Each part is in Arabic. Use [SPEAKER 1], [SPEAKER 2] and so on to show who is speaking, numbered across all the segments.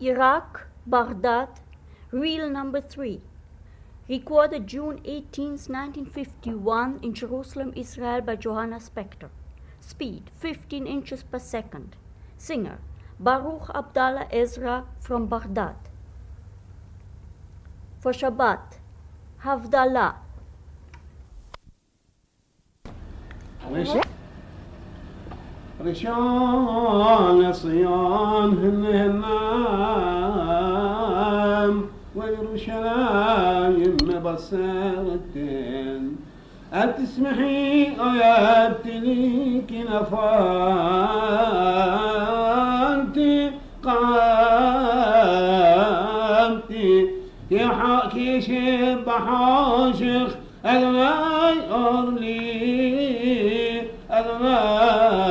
[SPEAKER 1] Iraq, Baghdad, Reel number 3. Recorded June 18, 1951 in Jerusalem, Israel by Johanna Spector. Speed 15 inches per second. Singer Baruch Abdallah Ezra from Baghdad. For Shabbat, Havdalah.
[SPEAKER 2] رشان صيام هن هنام ويروشلايم مبصرتين أتسمحي يا ابتليك نفانتي قامتي يا حاكي شب حاشخ أغناي أرلي أغناي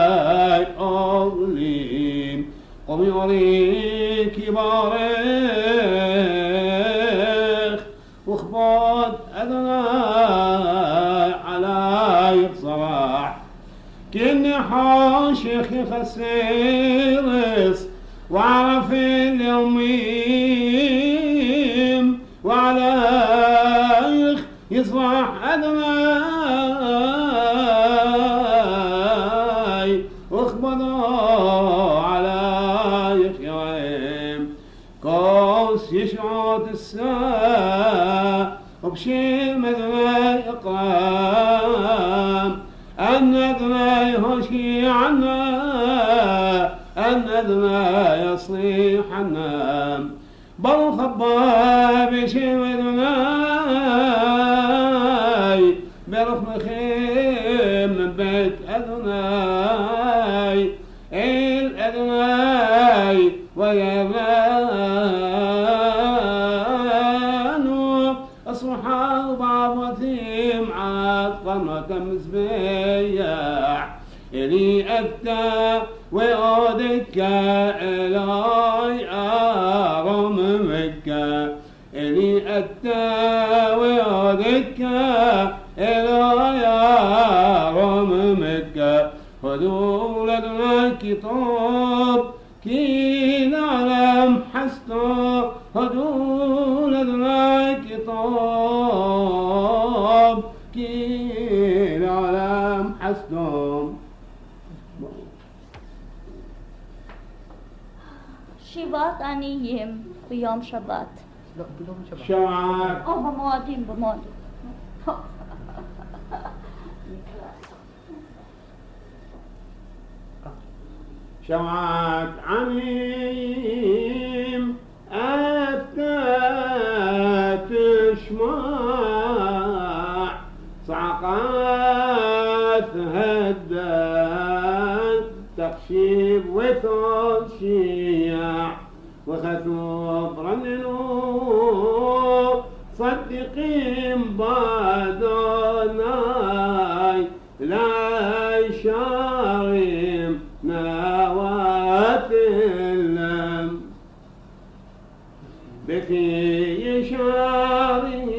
[SPEAKER 2] أريك بارخ وخبط أغناي علي صباح. كني حاشخ خسيرس وعرف اليومين وعليك يصبح أدناي واخبضوا الساعة وبشي مدناي اقام أن أدناي هوشي عنا أن أدناي يصيح عنا. بل خباب شمدناي برفم خيم من بيت أدناي الأدناي ويبانو إلي أتى وأودك إلي أرم مكة. إلي أتى وأودك إلي أرم مكة. هدول لنا كتاب كي نعلم حسنا هدول
[SPEAKER 1] شباط أنيهم بيوم شباط
[SPEAKER 3] لا بيوم شباط
[SPEAKER 2] شعار
[SPEAKER 1] أو بمواطن بمواطن
[SPEAKER 2] شعت عنهم أتى تشمع صعقات هدى تخشي بكي شارم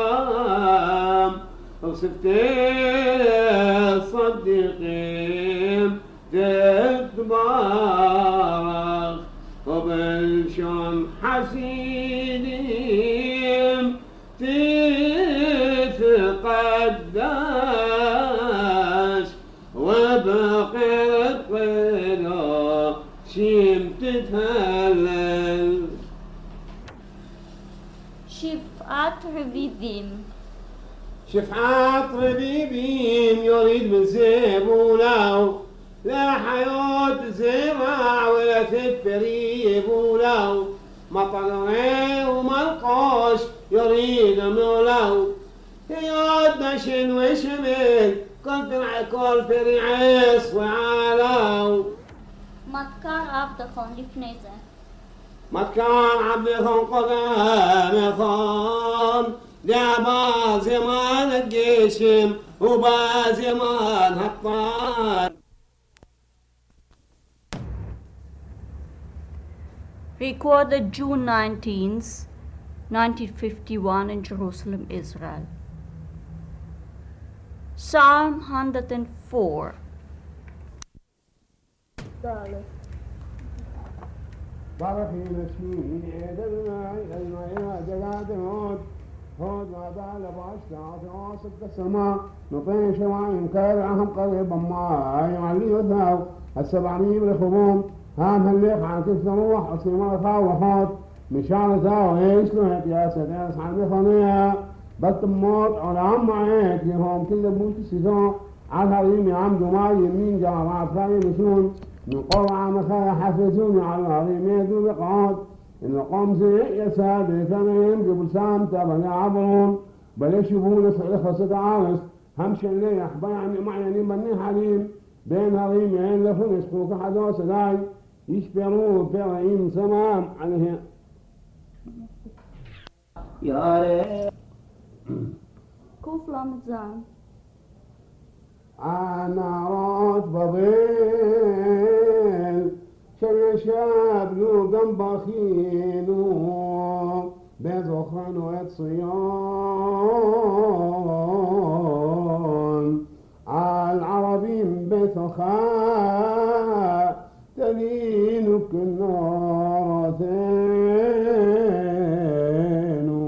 [SPEAKER 2] تثرمام وصفت صدقين تتبارك وبالشم حسيدين شفعات ربيبين يريد من زيبولاو لا حيوت زرع ولا تتريب ولاو مطر غير وملقوش يريد مولاو يود نشن وشمل كل فرع كل فرعيس
[SPEAKER 1] وعالاو مكار عبدكم لفنيزة
[SPEAKER 2] مكار عبدكم قدام يا دابا زمان الجيشم وبا زمان هطان
[SPEAKER 1] Recorded June 19th, 1951 in Jerusalem, Israel. Psalm 104 دالة
[SPEAKER 2] طرفي نشمين عيدنا إلى إلى جلاد هود هود ما بال باشتاعت واصل السماء نطيش وعين كارعهم قريبا ما يعلي وثاو السبعمية بالخبوم هام هالليق عن كيف تروح وسيما فاوحات مشان ثاو إيش له يا سداس عن مخانية بطموت على عم عيك يهم كل بوت سيزون على هريم عم جماي يمين جارات ثاني مشون من قرعة مخا حفزوني على الهريم يدو بقعود إن قوم زي يساد ثمين قبل سام تبني عبرون بل يشوفون سعيخ ستعارس همش اللي يحبا يعني معيني بني حليم. بين هريم عين لفن يسقوك حدو سداي يشبروا برعيم سمام عليه.
[SPEAKER 3] يا ريت
[SPEAKER 1] كوف لام زان
[SPEAKER 2] عنارات بضيل شل شاب لو جنب خينو بزخن وصيان عالعربين بثخاء تلين كالنار ثينو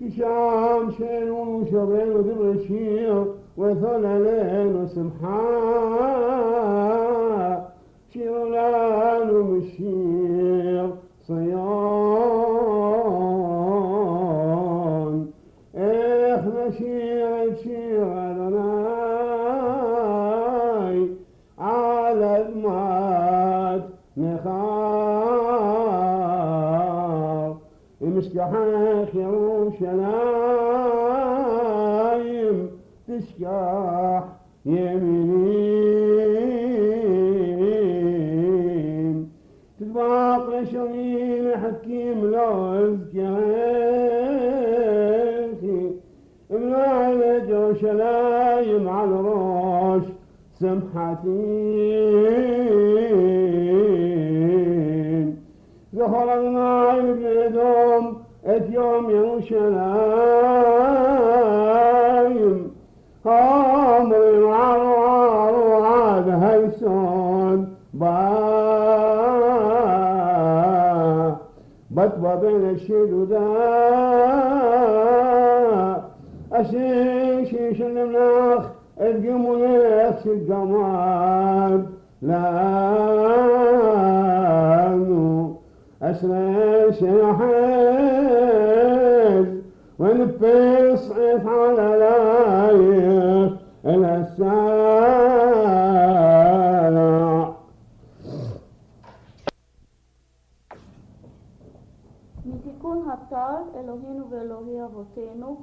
[SPEAKER 2] كشام شين وشرين ودبر الشير وثللين وسمحاء شيرلان ومشير صيان شغيل حكيم لو اذكريكي ملالج وشلايم على الروش سمحتين ظهر النايم بيدهم اتيوم يوشلايم عمري بطبع بين الشدودات أشيش المناخ القم ونفس الجمال. لأنه أسرش الحز ونفس على لايق السالع
[SPEAKER 1] ألهون هتار إلهينو وإلهي أبوتينو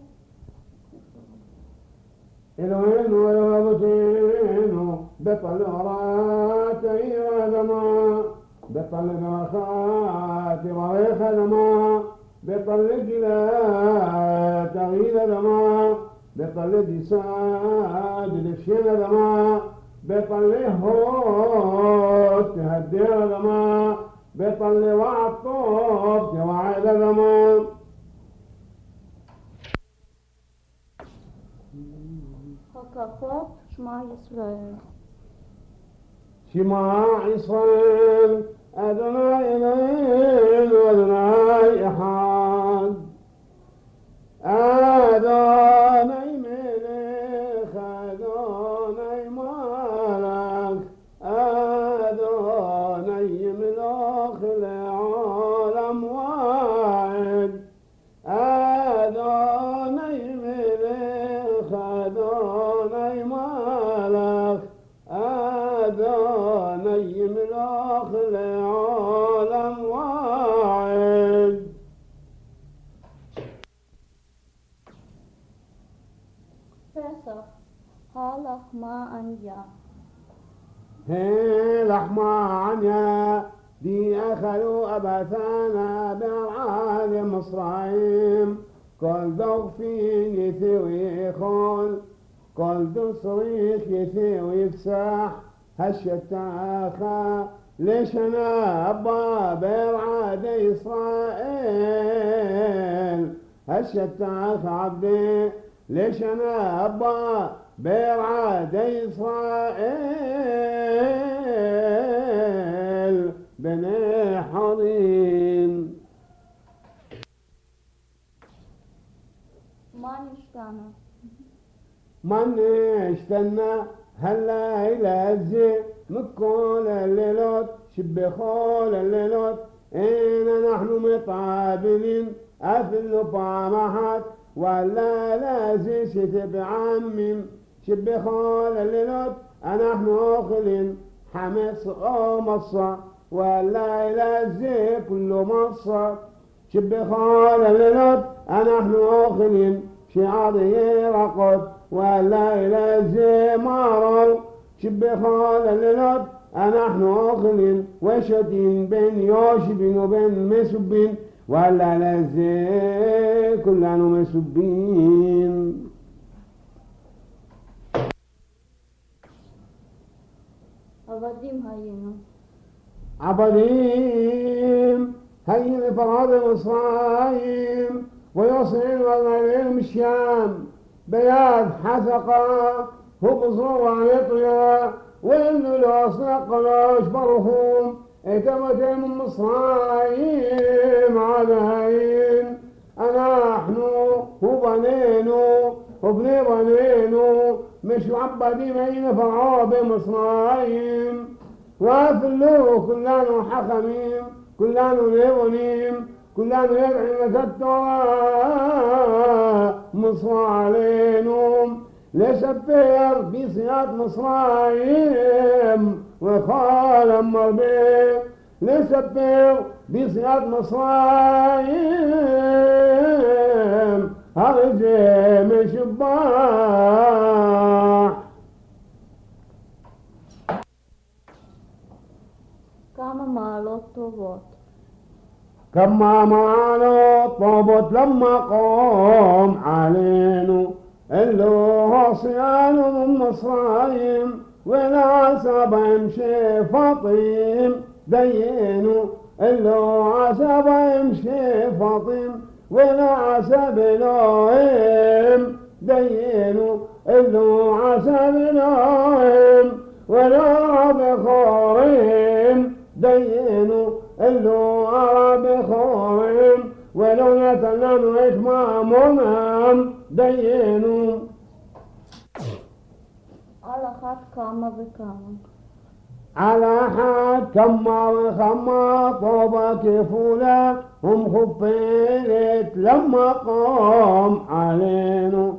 [SPEAKER 2] إلهين ويابتين بطل راتي وزما بطل غرخات ويخ زما بطل جلا تغيل زما بطل دساد لفشين زما بطل هوت تهدير زما بطل الطوب جواعد زمان.
[SPEAKER 1] هكفوب شماع إسرائيل
[SPEAKER 2] شماع إسرائيل أدنى إليه وأدنى إحاط ضغفين يثوي خول كل دصريخ يثوي يفسح هالشتاخة ليش أنا أبا برعاد إسرائيل؟ هالشتاخة عبدي ليش أنا أبا برعاد إسرائيل؟ بني حضين.
[SPEAKER 1] نشتانا
[SPEAKER 2] من اشتنا هلا يلزي مكول الليلوت شبخول الليلوت اين نحن متعابدين افل طامحات ولا لازي ستب عمم شبخول الليلوت نحن اخلين حمص أو مصة ولا يلزي كل مصة شبخول الليلوت نحن اخلين شعري رقد ولا يلزي مرض شبخال الليلات نحن أخل وشتين بين يوشب وبين مسبين ولا لزي كلنا مسبين
[SPEAKER 1] عبديم هاينا
[SPEAKER 2] عبديم هي لفراد مصرايم ويصل والغير الشام بياض حسقا هبصوا وعيطيا وإن الأصنق قلاش برهم اتمت من مصرايم عليين نحن وبنينو وبني بنينو مش عبدي بين فرعاب مصرايم وأفلو كلانو حكمين كلانو ليبنيم كلانو يدعي لك التوراة مصر علينهم لسفير بصياد مصرايم وقال أمر بيه لسفير بصياد مصرايم. أرجي من شباح.
[SPEAKER 1] كما مالو طوبوت
[SPEAKER 2] كما معنا طابت لما قام علينا. اللي صيان من مصرايم ولا سبع يمشي فاطم دينو اللي عسب يمشي فاطم ولا عسب نايم دينو اللي هو عسب نايم ولا بخارم دينو اللو عرب خورم ولو يتنم إتمامهم دينو
[SPEAKER 1] على خط كما بكما
[SPEAKER 2] على حد كما وخما طوبة كفولا هم خفيلت لما قام علينا.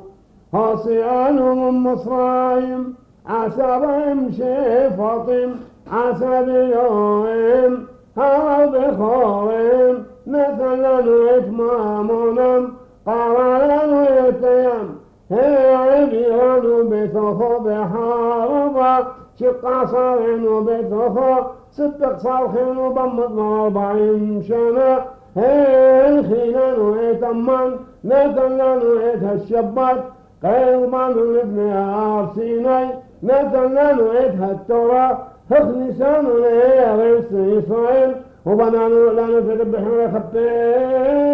[SPEAKER 2] خاصيان من مصرايم عسى يمشي فاطم عسى بيوم هاو بخورم مثلا إتمامنا قرانا يتيم هي عبيان بثخو بحاربا شق صارين وبثخو ست صارخين وبمضنا أربعين سنة هي الخيلان ويتمان مثلا ويتهشبت قيضمان لابن عارسيني مثلا ويتهتورا هخ لسان غير إسرائيل وبنانو لا نتذبح خبير.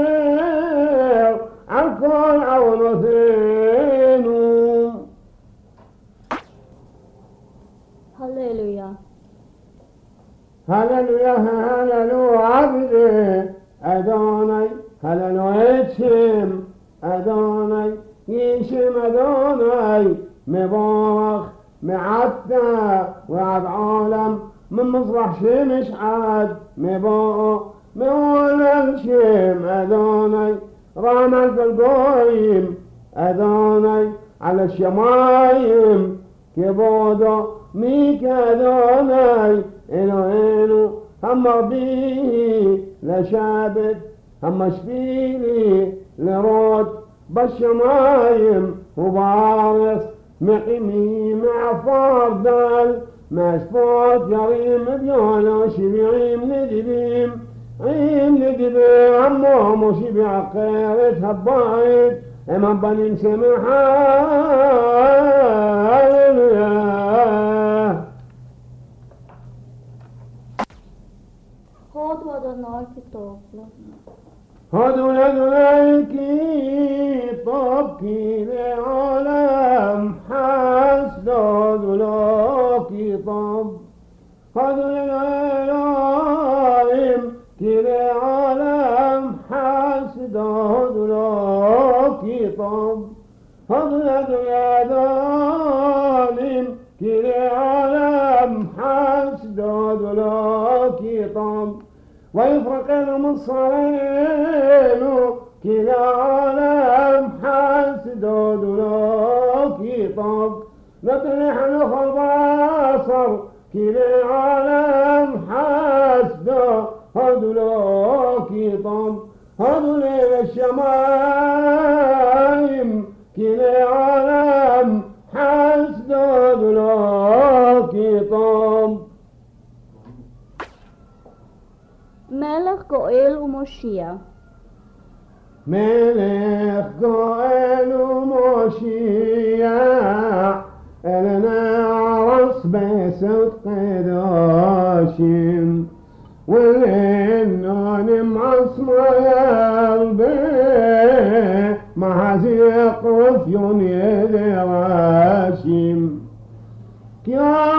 [SPEAKER 2] عن كل عون وثينو
[SPEAKER 1] هللويا
[SPEAKER 2] هللويا هللو عبدي. أدوني هللو يتشم أدوني يشم أدوني. مبارك. معدى وعد عالم. من مصرح شمش عاد مبارك مولا شم أدوني رامز القويم أدوني على الشمايم كبودو ميك أدوني إنو إنو هم بيه لشابت هم شبيلي لرود بالشمايم وبارس مقيمي مع فردال مسفوت يريم بيونا شبيعيم ندبيم عيم ندبي عمهم وشبيع قيرت هبايت. اما بنين سمحا هللويا
[SPEAKER 1] خود ودنا الكتاب
[SPEAKER 2] هدو ذلاكي طب. خذ العلائم كلا علم حاسد ذلاكي طب. فضلت يا ظالم كلا علم حاسد ذلاكي طب. ويفرق المصرين كلا علم حاسد ذلاكي طب. نطرح نخباصر كلا عالم حسده هدلوكي طم هدول الشمائم كلا عالم حسده هدلوكي طم
[SPEAKER 1] ملك قائل ومشيا
[SPEAKER 2] ملك قائل ومشيا لنا عرس بصدق داشم والإنان معصمة قلبي. مع زيق وفيون يدي راشم. يا